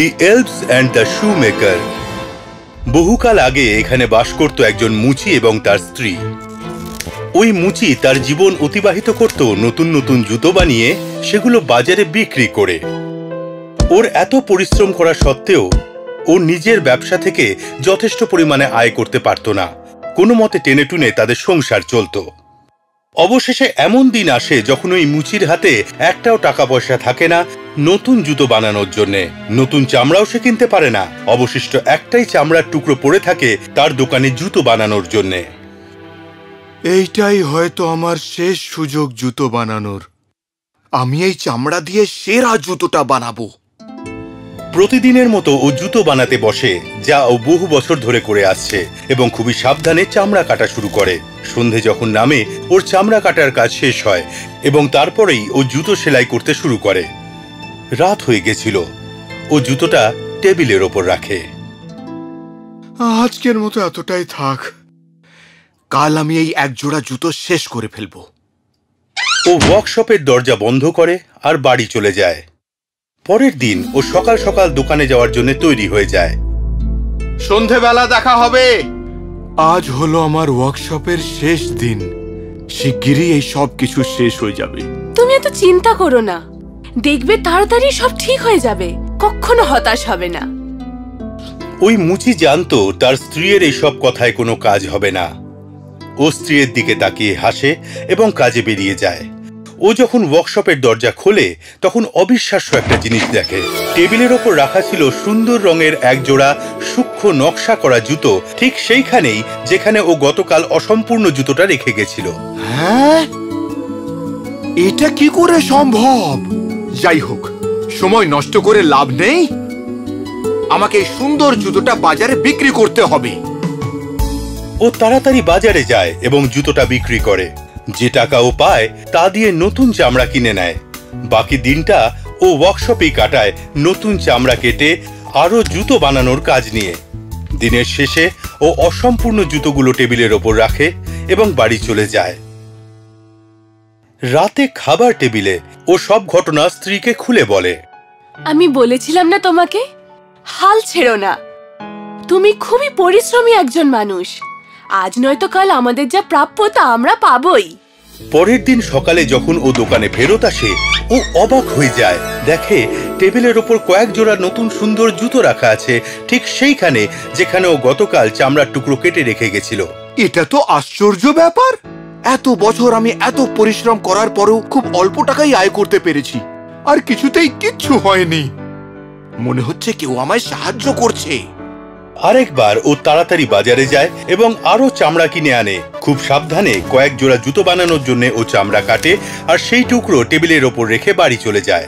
The elves and the shoe maker বহুকাল আগে এখানে বাস করত একজন মুচি এবং তার স্ত্রী। ওই মুচি তার জীবন অতিবাহিত করত, নতুন নতুন জুতো বানিয়ে সেগুলো বাজারে বিক্রি করে। ওর এত পরিশ্রম করা সত্ত্বেও ও নিজের ব্যবসা থেকে যথেষ্ট পরিমাণে আয় করতে পারত না। কোনো মতে টেনে টুনে তাদের সংসার চলত। অবশেষে এমন দিন আসে যখন ওই মুচির হাতে একটাও টাকা পয়সা থাকে না নতুন জুতো বানানোর জন্য। নতুন চামড়াও সে কিনতে পারে না। অবশিষ্ট একটাই চামড়ার টুকরো পড়ে থাকে তার দোকানে জুতো বানানোর জন্যে। এইটাই হয়তো আমার শেষ সুযোগ জুতো বানানোর। আমি এই চামড়া দিয়ে সেরা জুতোটা বানাবো। প্রতিদিনের মতো ও জুতো বানাতে বসে যা ও বহু বছর ধরে করে আসছে এবং খুবই সাবধানে চামড়া কাটা শুরু করে। সন্ধে যখন নামে ওর চামড়া কাটার কাজ শেষ হয় এবং তারপরেই ও জুতো সেলাই করতে শুরু করে। রাত হয়ে গেছিল। ও জুতোটা টেবিলের ওপর রাখে। আজকের মতো এতটাই থাক। কাল আমি এই এক জোড়া জুতো শেষ করে ফেলব। ও ওয়ার্কশপের দরজা বন্ধ করে আর বাড়ি চলে যায়। পরের দিন ও সকাল সকাল দোকানে যাওয়ার জন্য তৈরি হয়ে যায়। সন্ধেবেলা দেখা হবে। আজ হলো আমার ওয়ার্কশপের শেষ দিন। শিগগিরই এই সব কিছু শেষ হয়ে যাবে। তুমি এত চিন্তা করো না। দেখবে তাড়াতাড়ি সব ঠিক হয়ে যাবে। কখনো হতাশ হবে না। ওই মুচি জানতো তার স্ত্রীর এইসব কথায় কোনো কাজ হবে না। ও স্ত্রীর দিকে তাকিয়ে হাসে এবং কাজে বেরিয়ে যায়। ও যখন ওয়ার্কশপের দরজা খোলে তখন অবিশ্বাস্য একটা জিনিস দেখে। টেবিলের ওপর রাখা ছিল সুন্দর রঙের এক জোড়া সূক্ষ্ম নকশা করা জুতো ঠিক সেইখানেই যেখানে ও গতকাল অসম্পূর্ণ জুতোটা রেখে গেছিল। হ্যাঁ? এটা কি করে সম্ভব? যাই হোক সময় নষ্ট করে লাভ নেই। আমাকে সুন্দর জুতোটা বাজারে বিক্রি করতে হবে। ও তাড়াতাড়ি বাজারে যায় এবং জুতোটা বিক্রি করে। যে টাকা ও পায়, তা দিয়ে নতুন চামড়া কিনে নেয়। বাকি দিনটা ও ওয়ার্কশপেই কাটায় নতুন চামড়া কেটে আরও জুতো বানানোর কাজ নিয়ে। দিনের শেষে ও অসম্পূর্ণ জুতোগুলো টেবিলের ওপর রাখে এবং বাড়ি চলে যায়। রাতে খাবার টেবিলে ও সব ঘটনা স্ত্রীকে খুলে বলে। আমি বলেছিলাম না তোমাকে? হাল ছেড়ো না। তুমি খুবই পরিশ্রমী একজন মানুষ। আজ নয়তো কাল আমাদের যা প্রাপ্য তা আমরা পাবই। পরের দিন সকালে যখন ও দোকানে ফেরত আসে ও অবাক হয়ে যায়। দেখে টেবিলের ওপর কয়েক জোড়া নতুন সুন্দর জুতো রাখা আছে ঠিক সেইখানে যেখানে ও গতকাল চামড়ার টুকরো কেটে রেখে গেছিল। এটা তো আশ্চর্য ব্যাপার! এত বছর আমি এত পরিশ্রম করার পরেও খুব অল্প টাকাই আয় করতে পেরেছি। আর কিছুতেই কিচ্ছু হয়নি। মনে হচ্ছে কেউ আমায় সাহায্য করছে। আরেকবার ও তাড়াতাড়ি বাজারে যায় এবং আরও চামড়া কিনে আনে। খুব সাবধানে কয়েক জোড়া জুতো বানানোর জন্য ও চামড়া কাটে আর সেই টুকরো টেবিলের ওপর রেখে বাড়ি চলে যায়।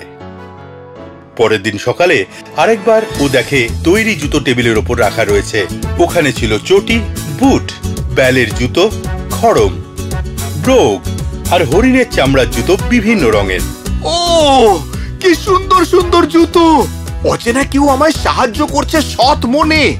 পরের দিন সকালে আরেকবার ও দেখে তৈরি জুতো টেবিলের ওপর রাখা রয়েছে। ওখানে ছিল চটি, বুট, ব্যালের জুতো, খড়ম, ব্রোগ আর হরিণের চামড়ার জুতো বিভিন্ন রঙের। ও, কি সুন্দর সুন্দর জুতো! অচেনা কেউ আমায় সাহায্য করছে সৎ মনে।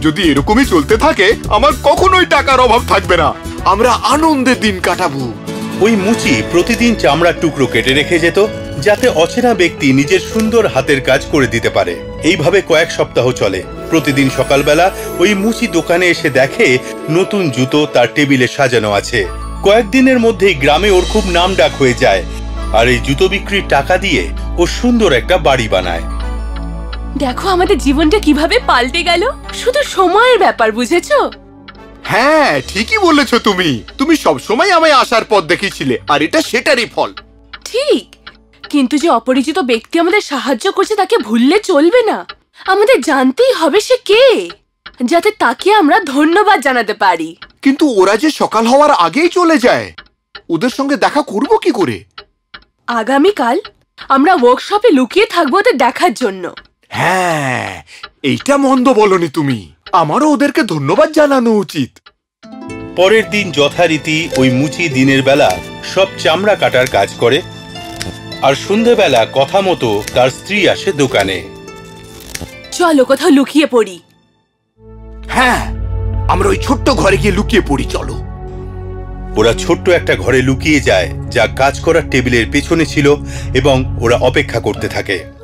যদি এরকমই চলতে থাকে, আমার কখনোই টাকার অভাব থাকবে না। আমরা আনন্দে দিন কাটাবো। ওই মুচি প্রতিদিন চামড়ার টুকরো কেটে রেখে যেত, যাতে অচেনা ব্যক্তি নিজের সুন্দর হাতের কাজ করে দিতে পারে। এইভাবে কয়েক সপ্তাহ চলে। প্রতিদিন সকালবেলা ওই মুচি দোকানে এসে দেখে নতুন জুতো তার টেবিলে সাজানো আছে। কয়েকদিনের মধ্যেই গ্রামে ওর খুব নাম ডাক হয়ে যায়। আর এই জুতো বিক্রির টাকা দিয়ে ও সুন্দর একটা বাড়ি বানায়। দেখো আমাদের জীবনটা কীভাবে পাল্টে গেল। শুধু সময়ের ব্যাপার বুঝেছ? হ্যাঁ ঠিকই বলেছ তুমি। তুমি সবসময় আমায় আসার পথ দেখিয়েছিলে আর এটা সেটারই ফল। ঠিক। কিন্তু যে অপরিচিত ব্যক্তি আমাদের সাহায্য করছে তাকে ভুললে চলবে না। আমাদের জানতেই হবে সে কে যাতে তাকে আমরা ধন্যবাদ জানাতে পারি। কিন্তু ওরা যে সকাল হওয়ার আগেই চলে যায় ওদের সঙ্গে দেখা করব কি করে? আগামীকাল আমরা ওয়ার্কশপে লুকিয়ে থাকব ওদের দেখার জন্য। হ্যাঁ এইটা মন্দ বলনি তুমি। আমারও ওদেরকে ধন্যবাদ জানানো উচিত। পরের দিন যথারীতি ওই মুচি দিনের বেলা সব চামড়া কাটার কাজ করে আর সন্ধেবেলা কথা মতো তার স্ত্রী আসে দোকানে। চলো কোথাও লুকিয়ে পড়ি। হ্যাঁ আমরা ওই ছোট্ট ঘরে গিয়ে লুকিয়ে পড়ি চলো। ওরা ছোট্ট একটা ঘরে লুকিয়ে যায় যা কাজ করার টেবিলের পেছনে ছিল এবং ওরা অপেক্ষা করতে থাকে।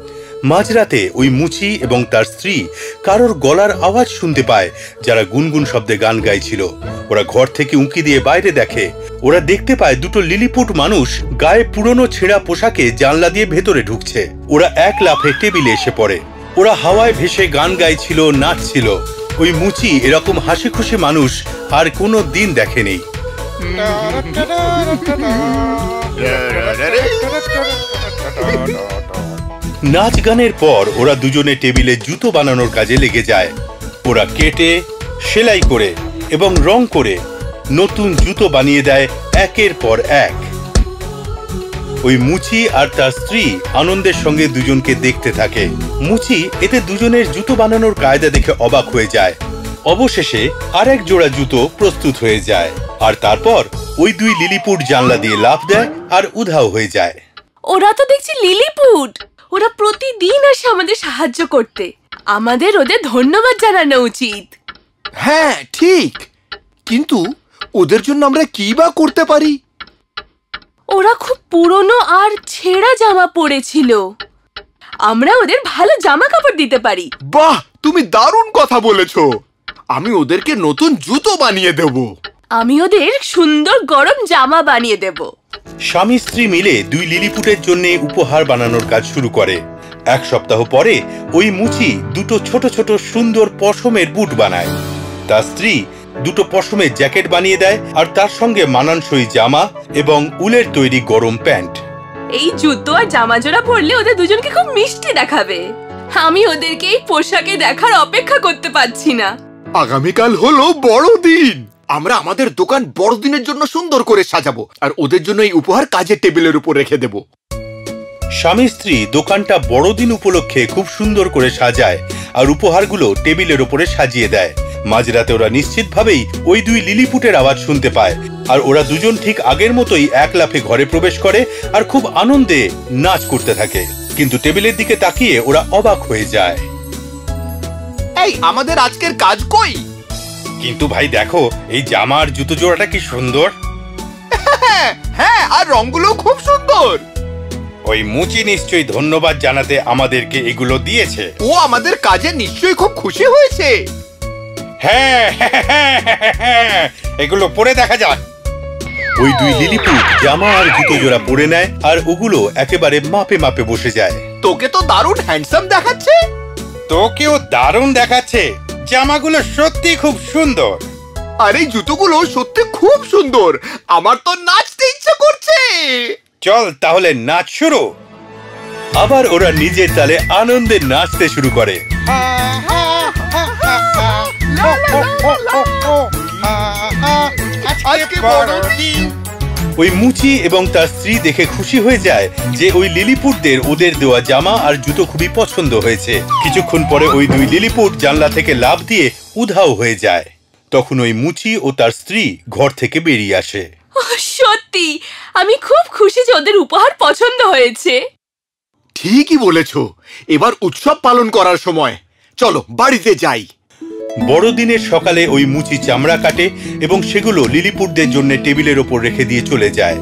মাঝরাতে ওই মুচি এবং তার স্ত্রী কারোর গলার আওয়াজ শুনতে পায় যারা গুনগুন শব্দে গান গাইছিল। ওরা ঘর থেকে উঁকি দিয়ে বাইরে দেখে। ওরা দেখতে পায় দুটো লিলিপুট মানুষ গায়ে পুরনো ছেঁড়া পোশাকে জানলা দিয়ে ভেতরে ঢুকছে। ওরা এক লাফে টেবিলে এসে পড়ে। ওরা হাওয়ায় ভেসে গান গাইছিল নাচছিল। ওই মুচি এরকম হাসি খুশি মানুষ আর কোনো দিন দেখেনি। নাচ গানের পর ওরা দুজনে টেবিলে জুতো বানানোর কাজে লেগে যায়। ওরা কেটে, সেলাই করে এবং রং করে নতুন জুতো বানিয়ে দেয় একের পর এক। ওই মুচি আর তার স্ত্রী আনন্দের সঙ্গে দুজনকে দেখতে থাকে। মুচি এতে দুজনের জুতো বানানোর কায়দা দেখে অবাক হয়ে যায়। অবশেষে আরেক জোড়া জুতো প্রস্তুত হয়ে যায় আর তারপর ওই দুই লিলিপুট জানলা দিয়ে লাফ দেয় আর উধাও হয়ে যায়। ওরা তো দেখছি লিলিপুট! ওরা প্রতিদিন আসে আমাদের সাহায্য করতে। আমাদের ওদের ধন্যবাদ জানানো উচিত। হ্যাঁ ঠিক। কিন্তু ওদের জন্য আমরা কি বা করতে পারি? ওরা খুব পুরনো আর ছেঁড়া জামা পরেছিল। আমরা ওদের ভালো জামা কাপড় দিতে পারি। বাহ তুমি দারুণ কথা বলেছ। আমি ওদেরকে নতুন জুতো বানিয়ে দেব। আমি ওদের সুন্দর গরম জামা বানিয়ে দেব। স্বামী স্ত্রী মিলে দুই লিলিপুটের জন্য উপহার বানানোর কাজ শুরু করে। এক সপ্তাহ পরে ওই মুচি দুটো ছোট ছোট সুন্দর পশমের বুট বানায়। তার স্ত্রী দুটো পশমের জ্যাকেট বানিয়ে দেয় আর তার সঙ্গে মানানসই জামা এবং উলের তৈরি গরম প্যান্ট। এই জুতো আর জামা জোড়া পরলে ওদের দুজনকে খুব মিষ্টি দেখাবে। আমি ওদেরকে এই পোশাকে দেখার অপেক্ষা করতে পারছি না। আগামীকাল হলো বড়দিন। আমরা আমাদের দোকান বড়দিনের জন্য সুন্দর করে সাজাবো আর ওদের জন্য এই উপহার কাজের টেবিলের উপর রেখে দেব। স্বামী স্ত্রী দোকানটা বড়দিন উপলক্ষে খুব সুন্দর করে সাজায় আর উপহারগুলো টেবিলের ওপরে সাজিয়ে দেয়। মাঝরাতে ওরা নিশ্চিতভাবেই ওই দুই লিলিপুটের আওয়াজ শুনতে পায় আর ওরা দুজন ঠিক আগের মতোই এক লাফে ঘরে প্রবেশ করে আর খুব আনন্দে নাচ করতে থাকে। কিন্তু টেবিলের দিকে তাকিয়ে ওরা অবাক হয়ে যায়। এই আমাদের আজকের কাজ কই? কিন্তু ভাই দেখো এই জামা আর জুতো জোড়াটা কি সুন্দর। হ্যাঁ হ্যাঁ আর রংগুলো খুব সুন্দর। ওই মুচি নিশ্চয়ই ধন্যবাদ জানাতে আমাদেরকে এগুলো দিয়েছে। ও আমাদের কাজে নিশ্চয়ই খুব খুশি হয়েছে। হ্যাঁ এগুলো পরে দেখা যাক। ওই দুই লিলিপুট জামা আর জুতো জোড়া পরে নেয় আর ওগুলো একেবারে মাপে মাপে বসে যায়। তোকে তো দারুণ হ্যান্ডসাম দেখাচ্ছে। তোকেও দারুণ দেখাচ্ছে। জামাগুলো সত্যি খুব সুন্দর। আর এই জুতোগুলো সত্যি খুব সুন্দর। আমার তো নাচতে ইচ্ছা করছে। চল তাহলে নাচ শুরু। আবার ওরা নিজের তালে আনন্দে নাচতে শুরু করে। আজকে বড়দিন ওই মুচি এবং তার স্ত্রী দেখে খুশি হয়ে যায় যে ওই লিলিপুটদের ওদের দেওয়া জামা আর জুতো খুবই পছন্দ হয়েছে। কিছুক্ষণ পরে ওই দুই লিলিপুট জানলা থেকে লাভ দিয়ে উধাও হয়ে যায়। তখন ওই মুচি ও তার স্ত্রী ঘর থেকে বেরিয়ে আসে। সত্যি? আমি খুব খুশি যে ওদের উপহার পছন্দ হয়েছে। ঠিকই বলেছ। এবার উৎসব পালন করার সময়। চলো বাড়িতে যাই। বড়দিনের সকালে ওই মুচি চামড়া কাটে এবং সেগুলো লিলিপুটদের জন্য টেবিলের ওপর রেখে দিয়ে চলে যায়।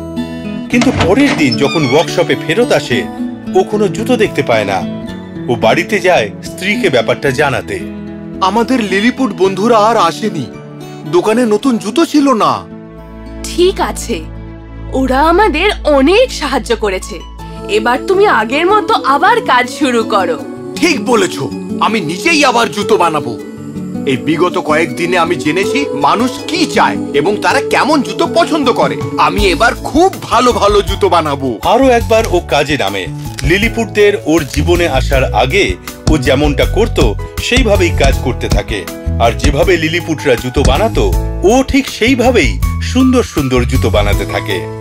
কিন্তু পরের দিন যখন ওয়ার্কশপে ফেরত আসে ও কোনো জুতো দেখতে পায় না। ও বাড়িতে যায় স্ত্রীকে ব্যাপারটা জানাতে। আমাদের লিলিপুট বন্ধুরা আর আসেনি। দোকানে নতুন জুতো ছিল না। ঠিক আছে। ওরা আমাদের অনেক সাহায্য করেছে। এবার তুমি আগের মতো আবার কাজ শুরু করো। ঠিক বলেছ। আমি নিজেই আবার জুতো বানাবো। এই বিগত কয়েকদিনে আমি জেনেছি মানুষ কি চায় এবং তারা কেমন জুতো পছন্দ করে। আমি এবার খুব ভালো ভালো জুতো বানাবো। আরও একবার ও কাজে নামে। লিলিপুটদের ওর জীবনে আসার আগে ও যেমনটা করত, সেইভাবেই কাজ করতে থাকে। আর যেভাবে লিলিপুটরা জুতো বানাতো, ও ঠিক সেইভাবেই সুন্দর সুন্দর জুতো বানাতে থাকে।